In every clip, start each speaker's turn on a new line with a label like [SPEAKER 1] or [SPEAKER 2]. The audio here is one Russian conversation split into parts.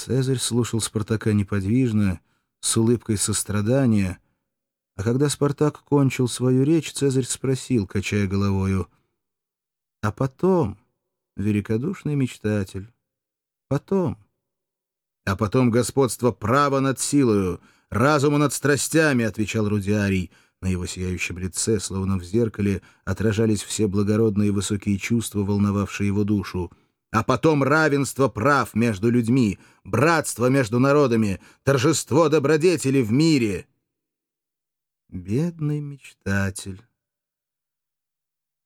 [SPEAKER 1] Цезарь слушал Спартака неподвижно, с улыбкой сострадания, а когда Спартак кончил свою речь, Цезарь спросил, качая головою, «А потом, великодушный мечтатель, потом...» «А потом господство права над силою, разума над страстями», — отвечал Рудиарий. На его сияющем лице, словно в зеркале, отражались все благородные и высокие чувства, волновавшие его душу а потом равенство прав между людьми, братство между народами, торжество добродетели в мире. Бедный мечтатель.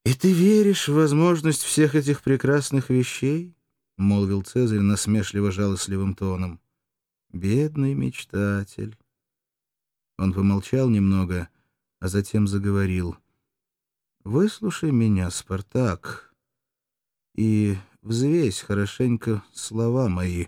[SPEAKER 1] «И ты веришь в возможность всех этих прекрасных вещей?» — молвил Цезарь насмешливо-жалостливым тоном. «Бедный мечтатель». Он помолчал немного, а затем заговорил. «Выслушай меня, Спартак, и взвесь хорошенько слова мои,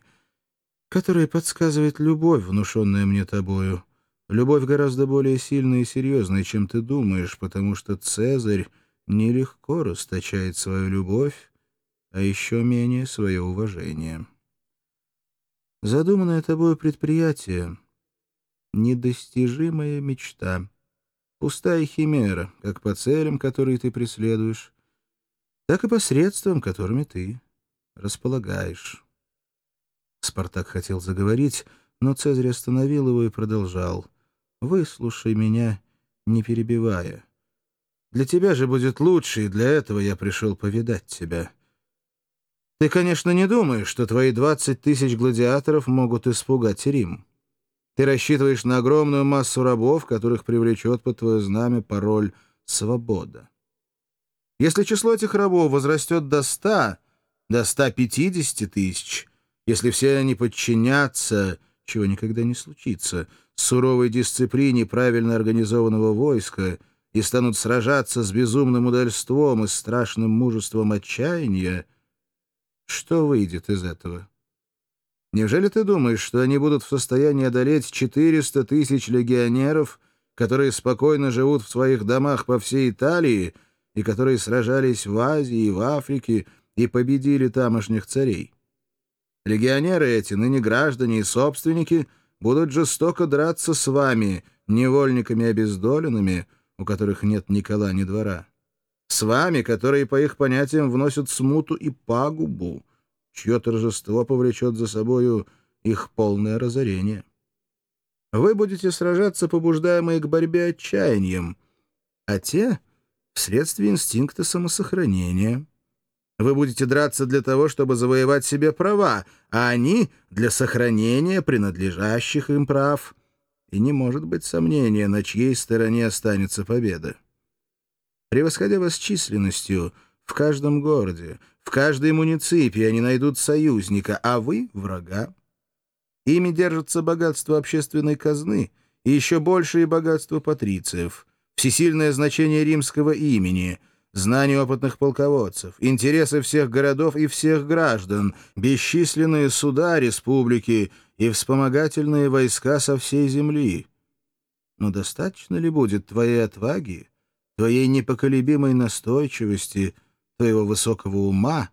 [SPEAKER 1] которые подсказывает любовь, внушенная мне тобою. Любовь гораздо более сильная и серьезная, чем ты думаешь, потому что Цезарь нелегко расточает свою любовь, а еще менее свое уважение. Задуманное тобою предприятие — недостижимая мечта, пустая химера, как по целям, которые ты преследуешь, так и по средствам, которыми ты располагаешь. Спартак хотел заговорить, но Цезарь остановил его и продолжал. «Выслушай меня, не перебивая. Для тебя же будет лучше, и для этого я пришел повидать тебя. Ты, конечно, не думаешь, что твои двадцать тысяч гладиаторов могут испугать Рим. Ты рассчитываешь на огромную массу рабов, которых привлечет под твое знамя пароль «Свобода». Если число этих рабов возрастет до ста, до 150 тысяч, если все они подчинятся, чего никогда не случится, суровой дисциплине правильно организованного войска и станут сражаться с безумным удальством и страшным мужеством отчаяния, что выйдет из этого? Неужели ты думаешь, что они будут в состоянии одолеть 400 тысяч легионеров, которые спокойно живут в своих домах по всей Италии и которые сражались в Азии и в Африке, и победили тамошних царей. Легионеры эти, ныне граждане и собственники, будут жестоко драться с вами, невольниками обездоленными, у которых нет ни кола, ни двора. С вами, которые, по их понятиям, вносят смуту и пагубу, чье торжество повлечет за собою их полное разорение. Вы будете сражаться, побуждаемые к борьбе отчаянием, а те — вследствие инстинкта самосохранения — вы будете драться для того, чтобы завоевать себе права, а они — для сохранения принадлежащих им прав. И не может быть сомнения, на чьей стороне останется победа. Превосходя вас численностью, в каждом городе, в каждой муниципии они найдут союзника, а вы — врага. Ими держится богатство общественной казны и еще большее богатство патрициев, всесильное значение римского имени — знания опытных полководцев, интересы всех городов и всех граждан, бесчисленные суда республики и вспомогательные войска со всей земли. Но достаточно ли будет твоей отваги, твоей непоколебимой настойчивости, твоего высокого ума,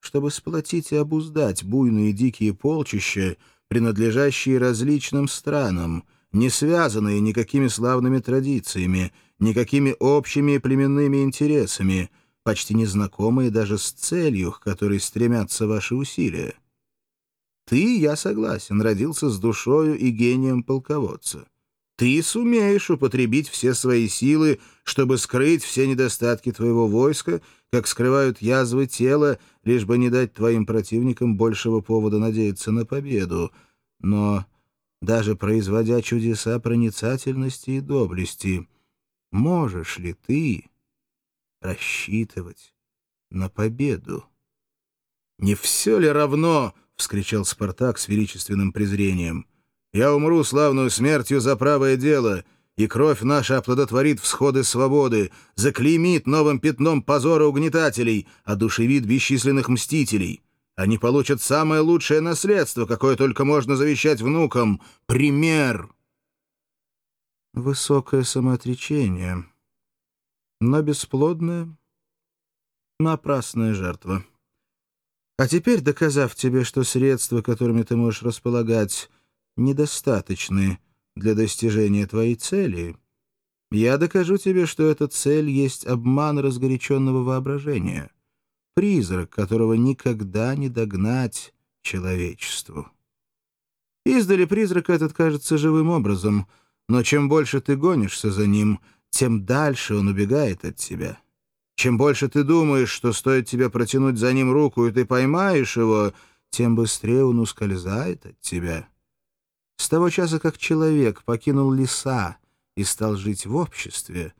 [SPEAKER 1] чтобы сплотить и обуздать буйные дикие полчища, принадлежащие различным странам, не связанные никакими славными традициями, никакими общими племенными интересами, почти незнакомые даже с целью, к которой стремятся ваши усилия. Ты, я согласен, родился с душою и гением полководца. Ты сумеешь употребить все свои силы, чтобы скрыть все недостатки твоего войска, как скрывают язвы тела, лишь бы не дать твоим противникам большего повода надеяться на победу. Но даже производя чудеса проницательности и доблести, Можешь ли ты рассчитывать на победу? «Не все ли равно?» — вскричал Спартак с величественным презрением. «Я умру славную смертью за правое дело, и кровь наша оплодотворит всходы свободы, заклеймит новым пятном позора угнетателей, одушевит бесчисленных мстителей. Они получат самое лучшее наследство, какое только можно завещать внукам — пример!» высокое самоотречение, но бесплодная, напрасная жертва. А теперь, доказав тебе, что средства, которыми ты можешь располагать, недостаточны для достижения твоей цели, я докажу тебе, что эта цель есть обман разгоряченного воображения, призрак, которого никогда не догнать человечеству. Издали призрак этот кажется живым образом, но чем больше ты гонишься за ним, тем дальше он убегает от тебя. Чем больше ты думаешь, что стоит тебе протянуть за ним руку, и ты поймаешь его, тем быстрее он ускользает от тебя. С того часа, как человек покинул леса и стал жить в обществе,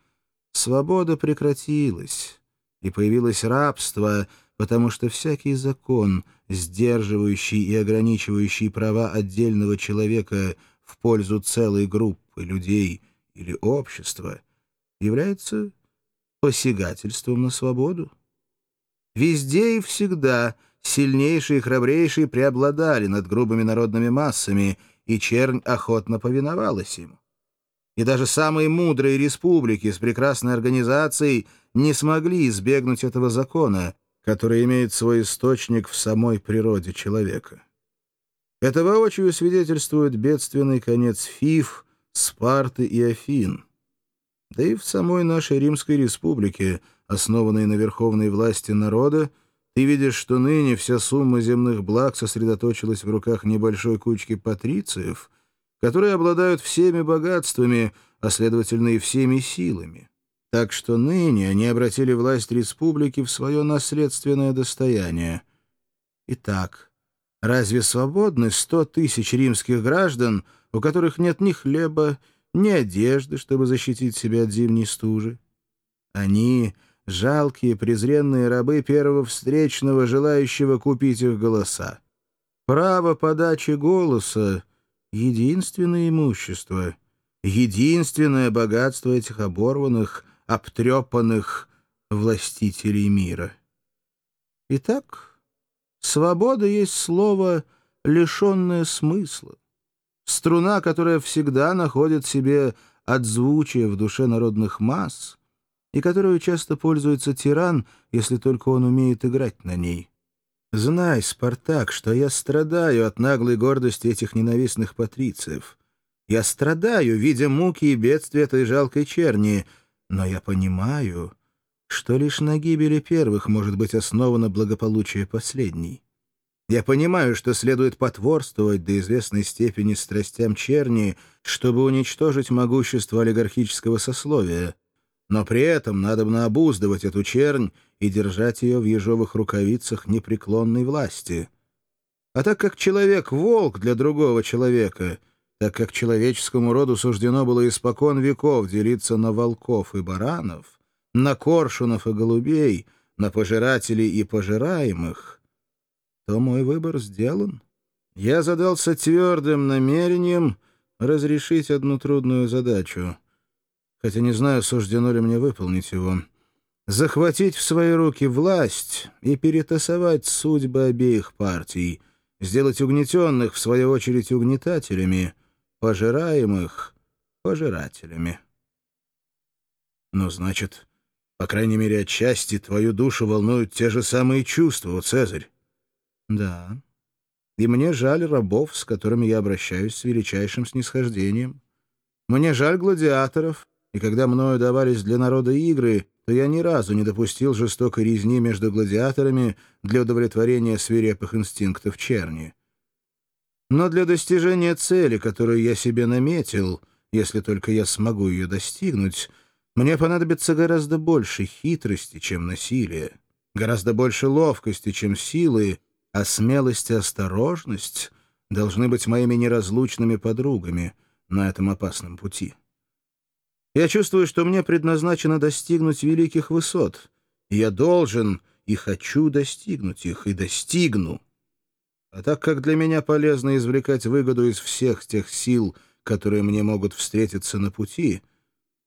[SPEAKER 1] свобода прекратилась, и появилось рабство, потому что всякий закон — сдерживающий и ограничивающий права отдельного человека в пользу целой группы людей или общества, является посягательством на свободу. Везде и всегда сильнейшие и храбрейшие преобладали над грубыми народными массами, и чернь охотно повиновалась им. И даже самые мудрые республики с прекрасной организацией не смогли избегнуть этого закона — который имеет свой источник в самой природе человека. Это воочию свидетельствует бедственный конец Фиф, Спарты и Афин. Да и в самой нашей Римской республике, основанной на верховной власти народа, ты видишь, что ныне вся сумма земных благ сосредоточилась в руках небольшой кучки патрициев, которые обладают всеми богатствами, а следовательно и всеми силами. Так что ныне они обратили власть республики в свое наследственное достояние. Итак, разве свободны сто тысяч римских граждан, у которых нет ни хлеба, ни одежды, чтобы защитить себя от зимней стужи? Они — жалкие, презренные рабы первого встречного, желающего купить их голоса. Право подачи голоса — единственное имущество, единственное богатство этих оборванных — обтрепанных властителей мира. Итак, свобода есть слово, лишенное смысла, струна, которая всегда находит себе отзвучие в душе народных масс и которую часто пользуется тиран, если только он умеет играть на ней. Знай, Спартак, что я страдаю от наглой гордости этих ненавистных патрициев. Я страдаю, видя муки и бедствия этой жалкой черни — но я понимаю, что лишь на гибели первых может быть основано благополучие последней. Я понимаю, что следует потворствовать до известной степени страстям черни, чтобы уничтожить могущество олигархического сословия, но при этом надо бы обуздывать эту чернь и держать ее в ежовых рукавицах непреклонной власти. А так как человек — волк для другого человека — так как человеческому роду суждено было испокон веков делиться на волков и баранов, на коршунов и голубей, на пожирателей и пожираемых, то мой выбор сделан. Я задался твердым намерением разрешить одну трудную задачу, хотя не знаю, суждено ли мне выполнить его. Захватить в свои руки власть и перетасовать судьбы обеих партий, сделать угнетенных, в свою очередь, угнетателями — пожираемых пожирателями. Ну, значит, по крайней мере, отчасти твою душу волнуют те же самые чувства, Цезарь. Да. И мне жаль рабов, с которыми я обращаюсь с величайшим снисхождением. Мне жаль гладиаторов, и когда мною давались для народа игры, то я ни разу не допустил жестокой резни между гладиаторами для удовлетворения свирепых инстинктов черни. Но для достижения цели, которую я себе наметил, если только я смогу ее достигнуть, мне понадобится гораздо больше хитрости, чем насилие, гораздо больше ловкости, чем силы, а смелость и осторожность должны быть моими неразлучными подругами на этом опасном пути. Я чувствую, что мне предназначено достигнуть великих высот, я должен и хочу достигнуть их, и достигну. А так как для меня полезно извлекать выгоду из всех тех сил, которые мне могут встретиться на пути,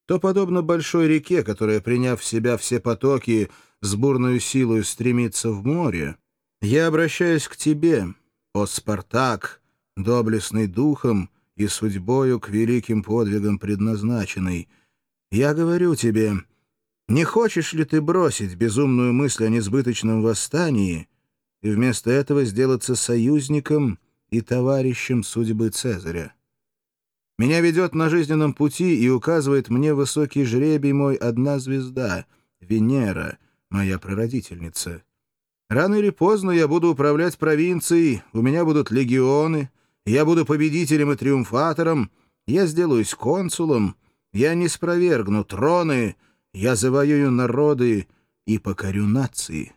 [SPEAKER 1] то, подобно большой реке, которая, приняв в себя все потоки, с бурной силой стремится в море, я обращаюсь к тебе, о Спартак, доблестный духом и судьбою к великим подвигам предназначенный. Я говорю тебе, не хочешь ли ты бросить безумную мысль о несбыточном восстании — и вместо этого сделаться союзником и товарищем судьбы Цезаря. Меня ведет на жизненном пути и указывает мне высокий жребий мой одна звезда — Венера, моя прародительница. Рано или поздно я буду управлять провинцией, у меня будут легионы, я буду победителем и триумфатором, я сделаюсь консулом, я не спровергну троны, я завоюю народы и покорю нации.